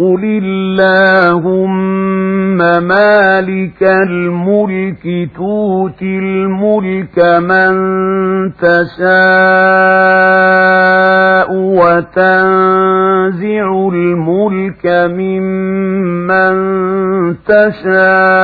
قل اللهم مالك الملك توتي الملك من تشاء وتنزع الملك ممن تشاء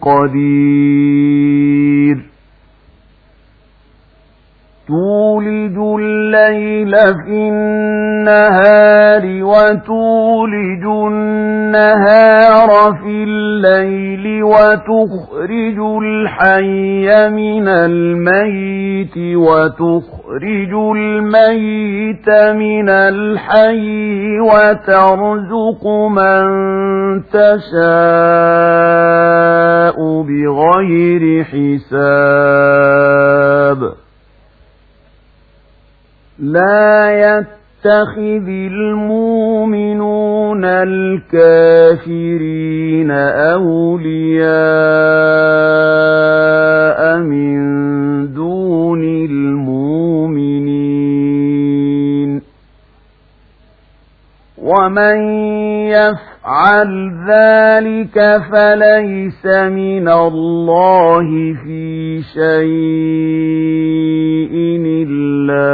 قدير. تولج الليل في النهار وتولج النهار في الليل وتخرج الحي من الميت وتخرج الميت من الحي وترزق من تشاء بغير حساب لا يتخذ المؤمنون الكافرين أولياء من دون المؤمنين. ومن يفعل ذلك فليس من الله في شيء إلا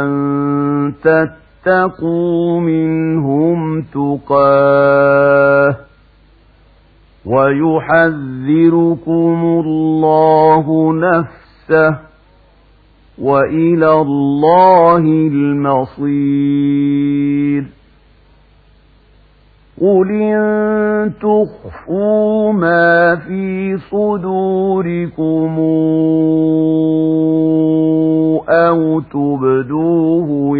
أن تتقوا منهم تقاه ويحذركم الله نفسه وإلى الله المصير قل إن تخفوا ما في صدوركم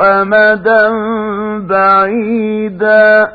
أمدا بعيدا